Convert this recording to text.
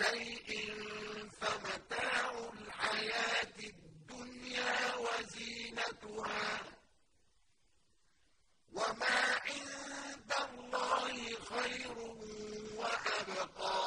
شَيْءٍ فَمَتَاعُ الْحَيَاةِ الدُّنْيَا وَزِينَتُهَا ۚ. وَمَا عِندَ اللَّهِ خَيْرٌ وَأَبْقَىٰ.